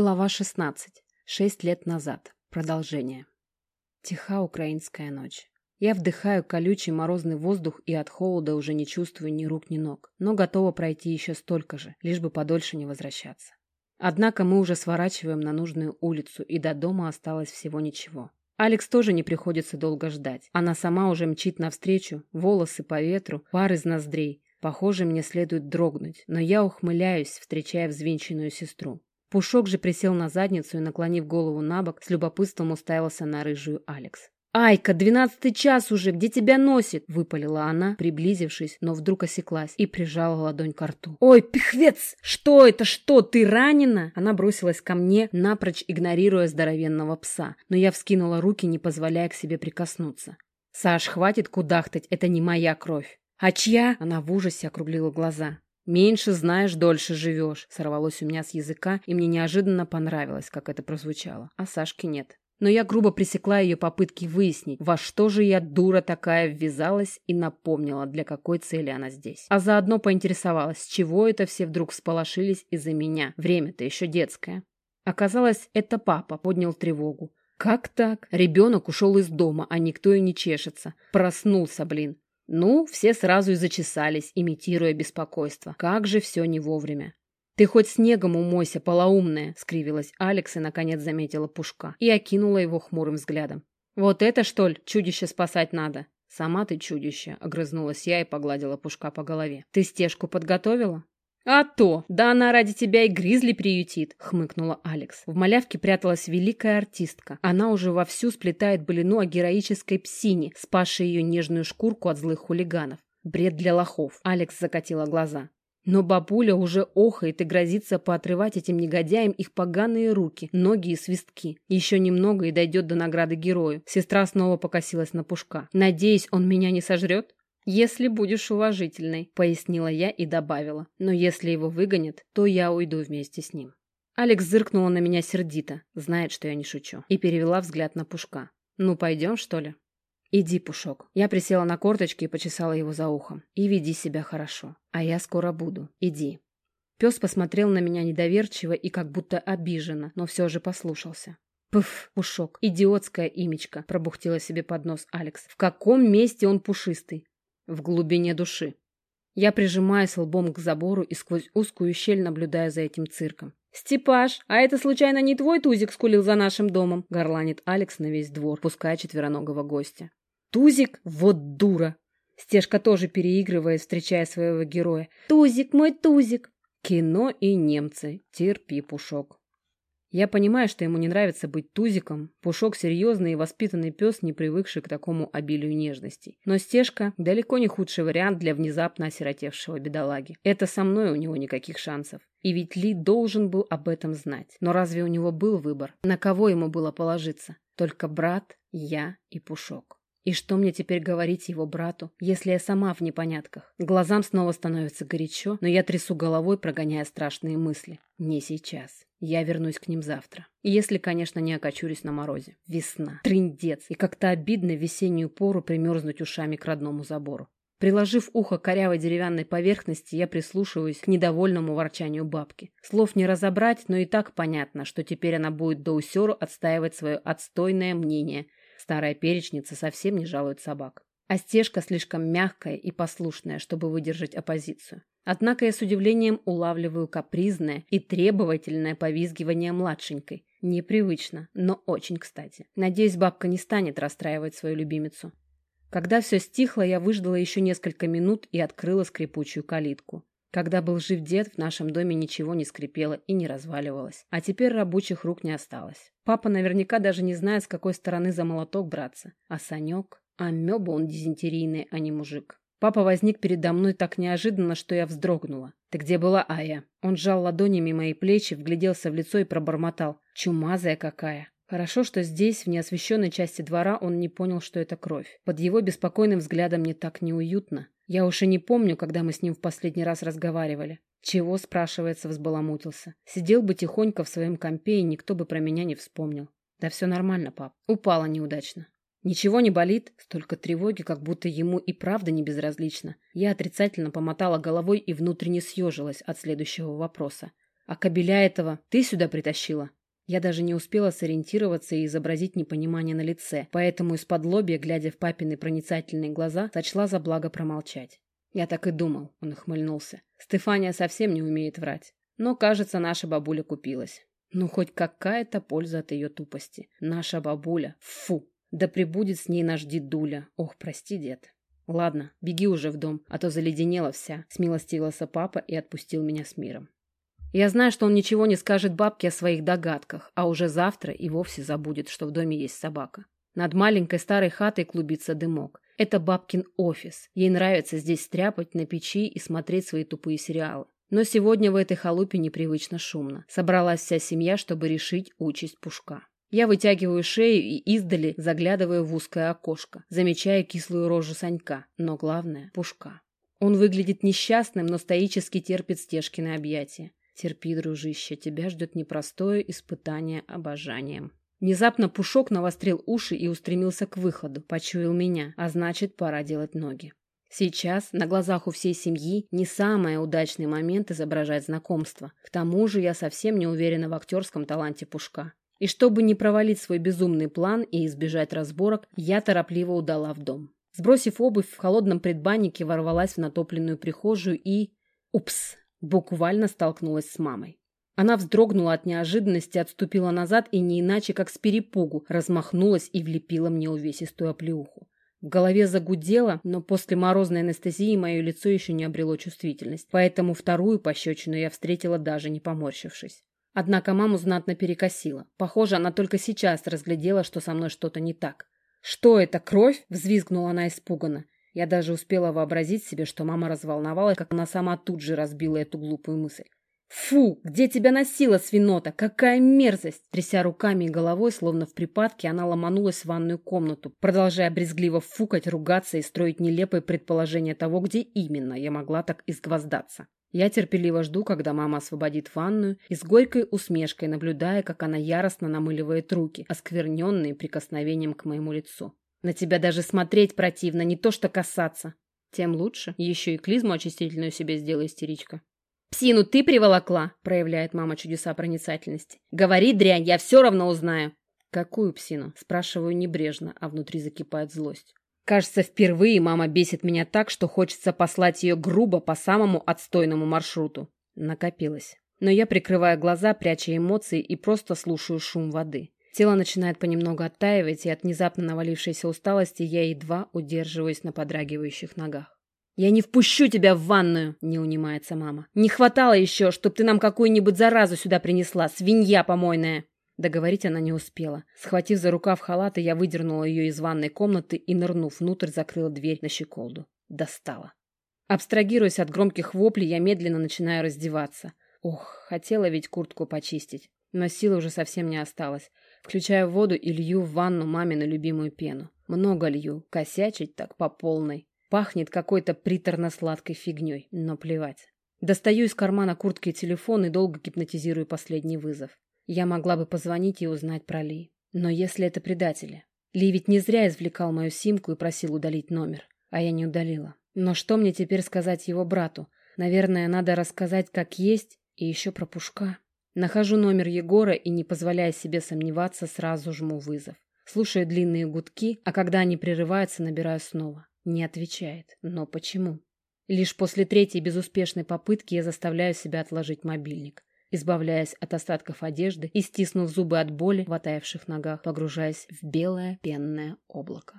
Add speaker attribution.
Speaker 1: Глава 16. Шесть лет назад. Продолжение. Тиха украинская ночь. Я вдыхаю колючий морозный воздух и от холода уже не чувствую ни рук, ни ног, но готова пройти еще столько же, лишь бы подольше не возвращаться. Однако мы уже сворачиваем на нужную улицу, и до дома осталось всего ничего. Алекс тоже не приходится долго ждать. Она сама уже мчит навстречу, волосы по ветру, пар из ноздрей. Похоже, мне следует дрогнуть, но я ухмыляюсь, встречая взвинченную сестру. Пушок же присел на задницу и, наклонив голову на бок, с любопытством уставился на рыжую Алекс. «Айка, двенадцатый час уже! Где тебя носит?» — выпалила она, приблизившись, но вдруг осеклась и прижала ладонь к рту. «Ой, пихвец! Что это? Что, ты ранена?» Она бросилась ко мне, напрочь игнорируя здоровенного пса, но я вскинула руки, не позволяя к себе прикоснуться. «Саш, хватит кудахтать, это не моя кровь!» «А чья?» — она в ужасе округлила глаза. «Меньше знаешь, дольше живешь», — сорвалось у меня с языка, и мне неожиданно понравилось, как это прозвучало. А Сашки нет. Но я грубо пресекла ее попытки выяснить, во что же я, дура такая, ввязалась и напомнила, для какой цели она здесь. А заодно поинтересовалась, чего это все вдруг всполошились из-за меня. Время-то еще детское. Оказалось, это папа поднял тревогу. Как так? Ребенок ушел из дома, а никто и не чешется. Проснулся, блин. Ну, все сразу и зачесались, имитируя беспокойство. Как же все не вовремя. «Ты хоть снегом умойся, полоумная!» — скривилась Алекс и, наконец, заметила Пушка и окинула его хмурым взглядом. «Вот это, что ли, чудище спасать надо?» «Сама ты чудище!» — огрызнулась я и погладила Пушка по голове. «Ты стежку подготовила?» «А то! Да она ради тебя и гризли приютит!» — хмыкнула Алекс. В малявке пряталась великая артистка. Она уже вовсю сплетает былину о героической псине, спасшей ее нежную шкурку от злых хулиганов. Бред для лохов. Алекс закатила глаза. Но бабуля уже охает и грозится поотрывать этим негодяям их поганые руки, ноги и свистки. Еще немного и дойдет до награды герою. Сестра снова покосилась на Пушка. «Надеюсь, он меня не сожрет?» «Если будешь уважительной», — пояснила я и добавила. «Но если его выгонят, то я уйду вместе с ним». Алекс зыркнула на меня сердито, знает, что я не шучу, и перевела взгляд на Пушка. «Ну, пойдем, что ли?» «Иди, Пушок». Я присела на корточки и почесала его за ухом. «И веди себя хорошо. А я скоро буду. Иди». Пес посмотрел на меня недоверчиво и как будто обиженно, но все же послушался. «Пф, Пушок, идиотская имечка», — пробухтела себе под нос Алекс. «В каком месте он пушистый? В глубине души. Я прижимаюсь лбом к забору и сквозь узкую щель наблюдаю за этим цирком. «Степаш, а это случайно не твой Тузик скулил за нашим домом?» — горланит Алекс на весь двор, пуская четвероногого гостя. «Тузик? Вот дура!» Стежка тоже переигрывает, встречая своего героя. «Тузик, мой Тузик!» Кино и немцы. Терпи, Пушок. Я понимаю, что ему не нравится быть тузиком. Пушок серьезный и воспитанный пес, не привыкший к такому обилию нежностей. Но стежка – далеко не худший вариант для внезапно осиротевшего бедолаги. Это со мной у него никаких шансов. И ведь Ли должен был об этом знать. Но разве у него был выбор? На кого ему было положиться? Только брат, я и Пушок. И что мне теперь говорить его брату, если я сама в непонятках? Глазам снова становится горячо, но я трясу головой, прогоняя страшные мысли. Не сейчас. Я вернусь к ним завтра. Если, конечно, не окочурюсь на морозе. Весна. Трындец. И как-то обидно весеннюю пору примерзнуть ушами к родному забору. Приложив ухо к корявой деревянной поверхности, я прислушиваюсь к недовольному ворчанию бабки. Слов не разобрать, но и так понятно, что теперь она будет до усеру отстаивать свое отстойное мнение – Старая перечница совсем не жалует собак. А стежка слишком мягкая и послушная, чтобы выдержать оппозицию. Однако я с удивлением улавливаю капризное и требовательное повизгивание младшенькой. Непривычно, но очень кстати. Надеюсь, бабка не станет расстраивать свою любимицу. Когда все стихло, я выждала еще несколько минут и открыла скрипучую калитку. Когда был жив дед, в нашем доме ничего не скрипело и не разваливалось. А теперь рабочих рук не осталось. Папа наверняка даже не знает, с какой стороны за молоток браться. А Санек? Амеба он дизентерийный, а не мужик. Папа возник передо мной так неожиданно, что я вздрогнула. «Ты где была, Ая?» Он сжал ладонями мои плечи, вгляделся в лицо и пробормотал. «Чумазая какая!» Хорошо, что здесь, в неосвещенной части двора, он не понял, что это кровь. Под его беспокойным взглядом мне так неуютно. Я уж и не помню, когда мы с ним в последний раз разговаривали. Чего, спрашивается, взбаламутился. Сидел бы тихонько в своем компе, и никто бы про меня не вспомнил. Да все нормально, пап. Упала неудачно. Ничего не болит, столько тревоги, как будто ему и правда не безразлично. Я отрицательно помотала головой и внутренне съежилась от следующего вопроса. А кабеля этого ты сюда притащила? Я даже не успела сориентироваться и изобразить непонимание на лице, поэтому из-под лобья, глядя в папины проницательные глаза, сочла за благо промолчать. Я так и думал, он ухмыльнулся. Стефания совсем не умеет врать. Но, кажется, наша бабуля купилась. Ну, хоть какая-то польза от ее тупости. Наша бабуля. Фу! Да прибудет с ней наш дедуля. Ох, прости, дед. Ладно, беги уже в дом, а то заледенела вся. Смилостивился папа и отпустил меня с миром. Я знаю, что он ничего не скажет бабке о своих догадках, а уже завтра и вовсе забудет, что в доме есть собака. Над маленькой старой хатой клубится дымок. Это бабкин офис. Ей нравится здесь стряпать на печи и смотреть свои тупые сериалы. Но сегодня в этой халупе непривычно шумно. Собралась вся семья, чтобы решить участь Пушка. Я вытягиваю шею и издали заглядываю в узкое окошко, замечая кислую рожу Санька, но главное – Пушка. Он выглядит несчастным, но стоически терпит стежки объятия. Терпи, дружище, тебя ждет непростое испытание обожанием. Внезапно Пушок навострил уши и устремился к выходу, почуял меня, а значит, пора делать ноги. Сейчас, на глазах у всей семьи, не самый удачный момент изображать знакомство. К тому же я совсем не уверена в актерском таланте Пушка. И чтобы не провалить свой безумный план и избежать разборок, я торопливо удала в дом. Сбросив обувь, в холодном предбаннике ворвалась в натопленную прихожую и... Упс! Буквально столкнулась с мамой. Она вздрогнула от неожиданности, отступила назад и не иначе, как с перепугу, размахнулась и влепила мне увесистую оплеуху. В голове загудело, но после морозной анестезии мое лицо еще не обрело чувствительность, поэтому вторую пощечину я встретила даже не поморщившись. Однако маму знатно перекосила. Похоже, она только сейчас разглядела, что со мной что-то не так. «Что это, кровь?» – взвизгнула она испуганно. Я даже успела вообразить себе, что мама разволновалась, как она сама тут же разбила эту глупую мысль. «Фу! Где тебя носила, свинота? Какая мерзость!» Тряся руками и головой, словно в припадке, она ломанулась в ванную комнату, продолжая брезгливо фукать, ругаться и строить нелепые предположения того, где именно я могла так изгвоздаться. Я терпеливо жду, когда мама освободит ванную, и с горькой усмешкой наблюдая, как она яростно намыливает руки, оскверненные прикосновением к моему лицу. На тебя даже смотреть противно, не то что касаться. Тем лучше. Еще и клизму очистительную себе сделай, истеричка. «Псину ты приволокла?» – проявляет мама чудеса проницательности. «Говори, дрянь, я все равно узнаю». «Какую псину?» – спрашиваю небрежно, а внутри закипает злость. Кажется, впервые мама бесит меня так, что хочется послать ее грубо по самому отстойному маршруту. Накопилось. Но я прикрываю глаза, пряча эмоции и просто слушаю шум воды. Тело начинает понемногу оттаивать, и от внезапно навалившейся усталости я едва удерживаюсь на подрагивающих ногах. «Я не впущу тебя в ванную!» — не унимается мама. «Не хватало еще, чтоб ты нам какую-нибудь заразу сюда принесла, свинья помойная!» Договорить она не успела. Схватив за рукав халата, я выдернула ее из ванной комнаты и, нырнув внутрь, закрыла дверь на щеколду. Достала. Абстрагируясь от громких воплей, я медленно начинаю раздеваться. Ох, хотела ведь куртку почистить. Но силы уже совсем не осталось. Включаю воду и лью в ванну мамину любимую пену. Много лью, косячить так по полной. Пахнет какой-то приторно-сладкой фигней, но плевать. Достаю из кармана куртки телефон и долго гипнотизирую последний вызов. Я могла бы позвонить и узнать про Ли. Но если это предатели? Ли ведь не зря извлекал мою симку и просил удалить номер. А я не удалила. Но что мне теперь сказать его брату? Наверное, надо рассказать как есть и еще про Пушка. Нахожу номер Егора и, не позволяя себе сомневаться, сразу жму вызов. Слушаю длинные гудки, а когда они прерываются, набираю снова. Не отвечает. Но почему? Лишь после третьей безуспешной попытки я заставляю себя отложить мобильник, избавляясь от остатков одежды и, стиснув зубы от боли в отаявших ногах, погружаясь в белое пенное облако.